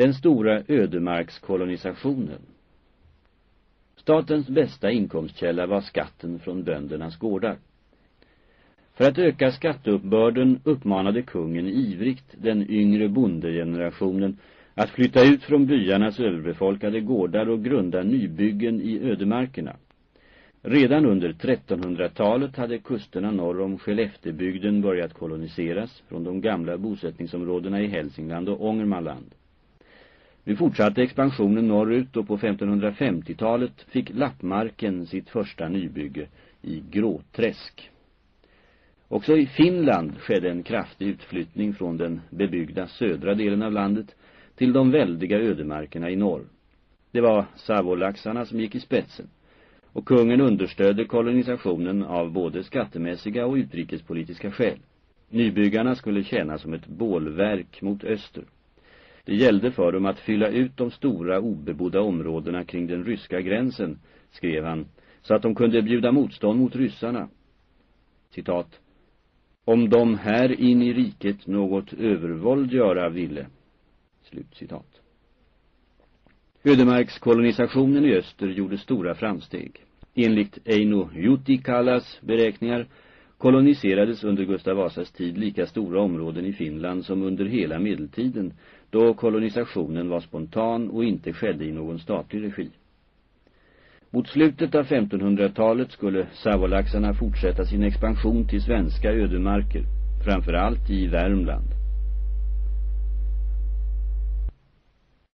Den stora ödemarkskolonisationen. Statens bästa inkomstkälla var skatten från böndernas gårdar. För att öka skatteuppbörden uppmanade kungen ivrigt den yngre bondegenerationen att flytta ut från byarnas överbefolkade gårdar och grunda nybyggen i ödemarkerna. Redan under 1300-talet hade kusterna norr om Skelleftebygden börjat koloniseras från de gamla bosättningsområdena i Hälsingland och Ångermanland. Nu fortsatte expansionen norrut och på 1550-talet fick Lappmarken sitt första nybygge i Gråträsk. Också i Finland skedde en kraftig utflyttning från den bebyggda södra delen av landet till de väldiga ödemarkerna i norr. Det var savolaxarna som gick i spetsen och kungen understödde kolonisationen av både skattemässiga och utrikespolitiska skäl. Nybyggarna skulle tjäna som ett bålverk mot öster. Det gällde för dem att fylla ut de stora obebodda områdena kring den ryska gränsen, skrev han, så att de kunde bjuda motstånd mot ryssarna. Citat. Om de här in i riket något övervåld göra ville. Slut citat. Ödemarkskolonisationen i öster gjorde stora framsteg. Enligt Eino Jutikalas beräkningar koloniserades under Gustav Vasas tid lika stora områden i Finland som under hela medeltiden då kolonisationen var spontan och inte skedde i någon statlig regi. Mot slutet av 1500-talet skulle savolaxarna fortsätta sin expansion till svenska ödemarker, framförallt i Värmland.